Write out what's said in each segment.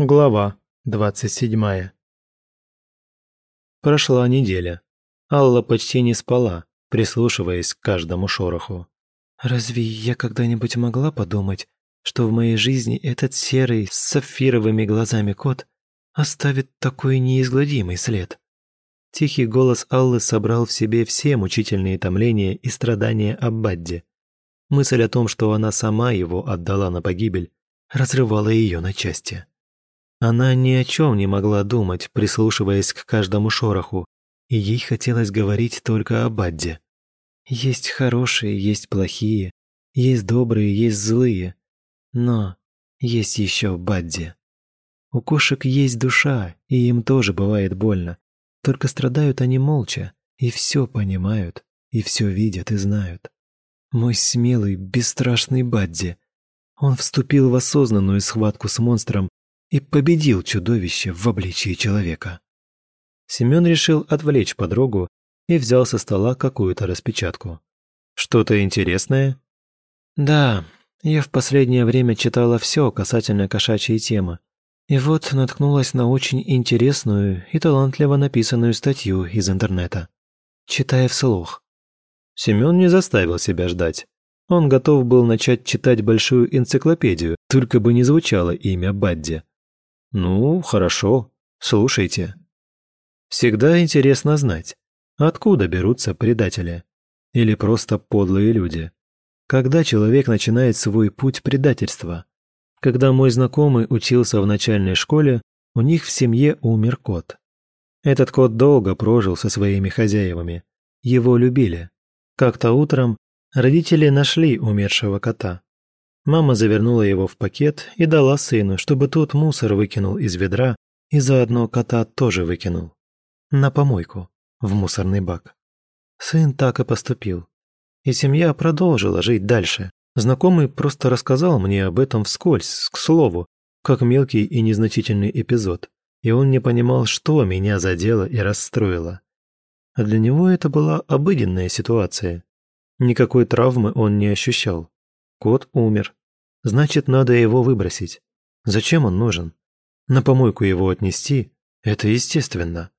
Глава 27. Прошла неделя. Алла почти не спала, прислушиваясь к каждому шороху. «Разве я когда-нибудь могла подумать, что в моей жизни этот серый с сапфировыми глазами кот оставит такой неизгладимый след?» Тихий голос Аллы собрал в себе все мучительные томления и страдания Аббадди. Мысль о том, что она сама его отдала на погибель, разрывала ее на части. Она ни о чем не могла думать, прислушиваясь к каждому шороху, и ей хотелось говорить только о Бадде. Есть хорошие, есть плохие, есть добрые, есть злые, но есть еще Бадди. У кошек есть душа, и им тоже бывает больно. Только страдают они молча, и все понимают, и все видят и знают. Мой смелый, бесстрашный Бадди. Он вступил в осознанную схватку с монстром и победил чудовище в обличии человека. Семен решил отвлечь подругу и взял со стола какую-то распечатку. «Что-то интересное?» «Да, я в последнее время читала все касательно кошачьей темы. И вот наткнулась на очень интересную и талантливо написанную статью из интернета. Читая вслух. Семен не заставил себя ждать. Он готов был начать читать большую энциклопедию, только бы не звучало имя Бадди. Ну, хорошо, слушайте. Всегда интересно знать, откуда берутся предатели. Или просто подлые люди. Когда человек начинает свой путь предательства. Когда мой знакомый учился в начальной школе, у них в семье умер кот. Этот кот долго прожил со своими хозяевами. Его любили. Как-то утром родители нашли умершего кота. Мама завернула его в пакет и дала сыну, чтобы тот мусор выкинул из ведра и заодно кота тоже выкинул. На помойку, в мусорный бак. Сын так и поступил. И семья продолжила жить дальше. Знакомый просто рассказал мне об этом вскользь, к слову, как мелкий и незначительный эпизод. И он не понимал, что меня задело и расстроило. А для него это была обыденная ситуация. Никакой травмы он не ощущал. Кот умер, значит, надо его выбросить. Зачем он нужен? На помойку его отнести – это естественно.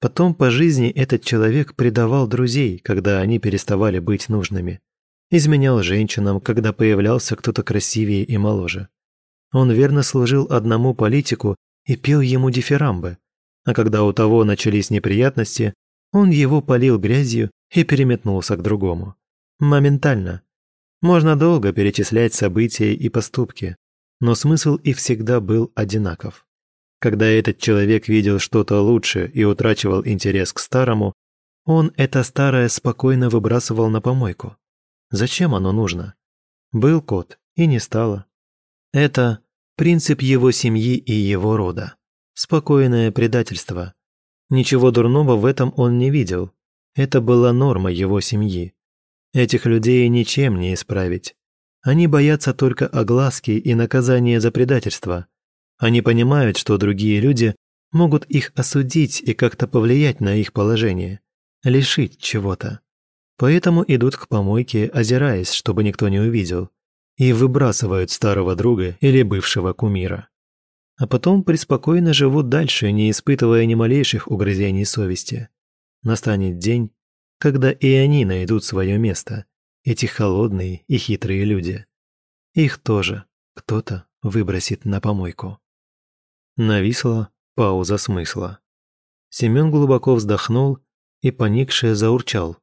Потом по жизни этот человек предавал друзей, когда они переставали быть нужными. Изменял женщинам, когда появлялся кто-то красивее и моложе. Он верно служил одному политику и пел ему дифирамбы, а когда у того начались неприятности, он его полил грязью и переметнулся к другому. Моментально, можно долго перечислять события и поступки, но смысл их всегда был одинаков. Когда этот человек видел что-то лучше и утрачивал интерес к старому, он это старое спокойно выбрасывал на помойку. Зачем оно нужно? Был кот, и не стало. Это принцип его семьи и его рода. Спокойное предательство. Ничего дурного в этом он не видел. Это была норма его семьи. Этих людей ничем не исправить. Они боятся только огласки и наказания за предательство. Они понимают, что другие люди могут их осудить и как-то повлиять на их положение, лишить чего-то. Поэтому идут к помойке, озираясь, чтобы никто не увидел, и выбрасывают старого друга или бывшего кумира. А потом преспокойно живут дальше, не испытывая ни малейших угрызений совести. Настанет день, когда и они найдут свое место, эти холодные и хитрые люди. Их тоже кто-то выбросит на помойку. Нависла пауза смысла. Семен глубоко вздохнул и поникшее заурчал.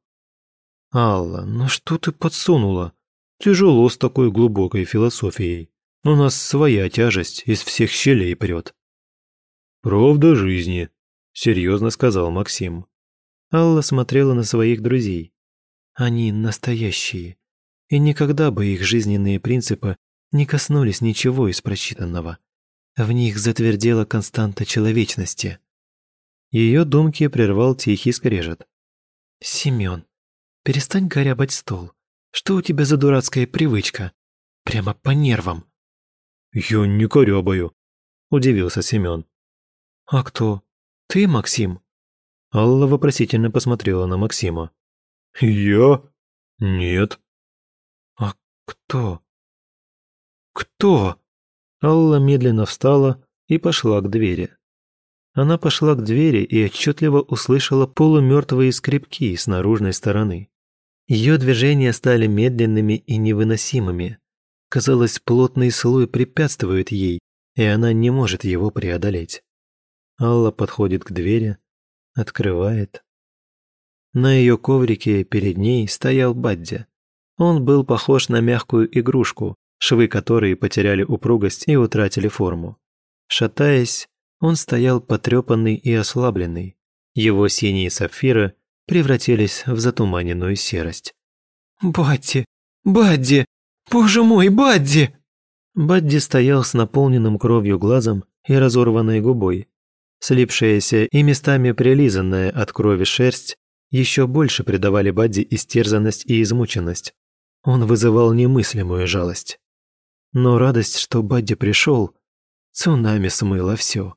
«Алла, ну что ты подсунула? Тяжело с такой глубокой философией. У нас своя тяжесть из всех щелей прет». «Правда жизни», — серьезно сказал Максим. Алла смотрела на своих друзей. Они настоящие. И никогда бы их жизненные принципы не коснулись ничего из прочитанного. В них затвердела константа человечности. Ее думки прервал тихий скрежет. «Семен, перестань корябать стол. Что у тебя за дурацкая привычка? Прямо по нервам». «Я не корябаю», – удивился Семен. «А кто? Ты, Максим?» Алла вопросительно посмотрела на Максима. «Я? Нет». «А кто? Кто?» Алла медленно встала, и пошла к двери. Она пошла к двери и отчетливо услышала полумертвые скрипки с наружной стороны. Ее движения стали медленными и невыносимыми. Казалось, плотный слой препятствует ей, и она не может его преодолеть. Алла подходит к двери, открывает. На ее коврике перед ней стоял Бадди. Он был похож на мягкую игрушку, швы которой потеряли упругость и утратили форму. Шатаясь, он стоял потрепанный и ослабленный. Его синие сапфиры превратились в затуманенную серость. «Бадди! Бадди! Боже мой, Бадди!» Бадди стоял с наполненным кровью глазом и разорванной губой. Слипшаяся и местами прилизанная от крови шерсть еще больше придавали Бадди истерзанность и измученность. Он вызывал немыслимую жалость. Но радость, что Бадди пришел, цунами смыло все.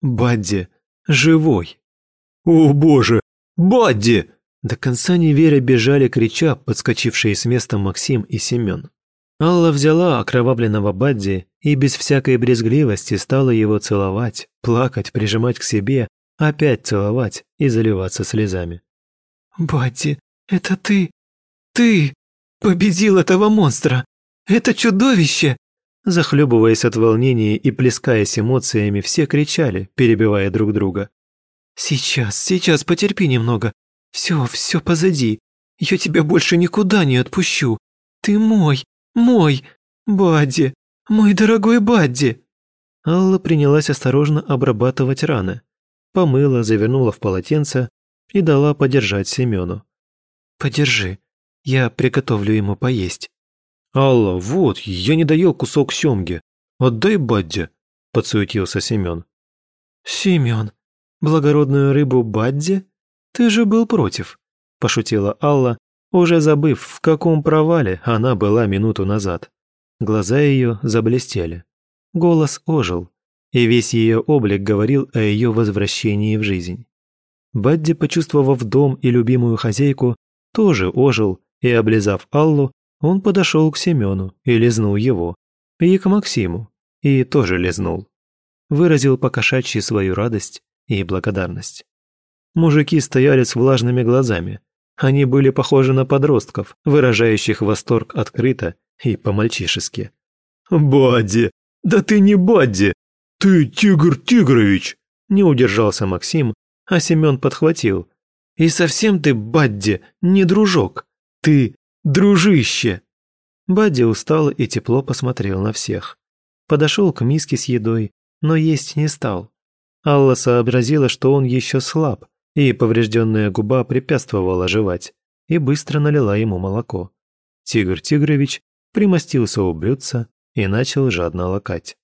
Бадди живой. «О боже! Бадди!» До конца не веря бежали, крича, подскочившие с места Максим и Семен. Алла взяла окровавленного Бадди и без всякой брезгливости стала его целовать, плакать, прижимать к себе, опять целовать и заливаться слезами. «Бадди, это ты! Ты победил этого монстра! Это чудовище!» Захлебываясь от волнения и плескаясь эмоциями, все кричали, перебивая друг друга. «Сейчас, сейчас, потерпи немного. Все, все позади. Я тебя больше никуда не отпущу. Ты мой, мой, Бадди, мой дорогой Бадди!» Алла принялась осторожно обрабатывать раны. Помыла, завернула в полотенце и дала подержать Семену. «Подержи, я приготовлю ему поесть». «Алла, вот, я не доел кусок семги. Отдай Бадди», – подсуетился Семен. «Семен, благородную рыбу Бадди? Ты же был против», – пошутила Алла, уже забыв, в каком провале она была минуту назад. Глаза ее заблестели. Голос ожил, и весь ее облик говорил о ее возвращении в жизнь. Бадди, почувствовав дом и любимую хозяйку, тоже ожил, и, облизав Аллу, он подошел к Семену и лизнул его, и к Максиму, и тоже лизнул. Выразил покошачьи свою радость и благодарность. Мужики стояли с влажными глазами, они были похожи на подростков, выражающих восторг открыто и по-мальчишески. «Бадди! Да ты не Бадди! Ты Тигр Тигрович!» Не удержался Максим, а Семен подхватил. «И совсем ты, Бадди, не дружок! Ты дружище!» Бадди устал и тепло посмотрел на всех. Подошел к миске с едой, но есть не стал. Алла сообразила, что он еще слаб, и поврежденная губа препятствовала жевать, и быстро налила ему молоко. Тигр Тигрович примостился у блюдца и начал жадно лакать.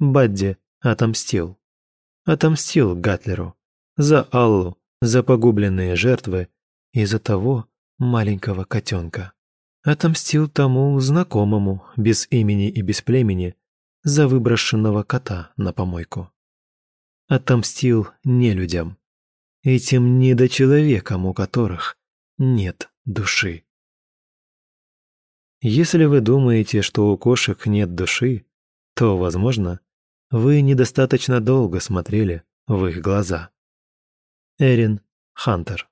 Бадди отомстил. Отомстил Гатлеру. За Аллу, за погубленные жертвы и за того маленького котенка. Отомстил тому знакомому, без имени и без племени, за выброшенного кота на помойку. Отомстил нелюдям этим недочеловекам, у которых нет души. Если вы думаете, что у кошек нет души, то, возможно, вы недостаточно долго смотрели в их глаза. Эрин Хантер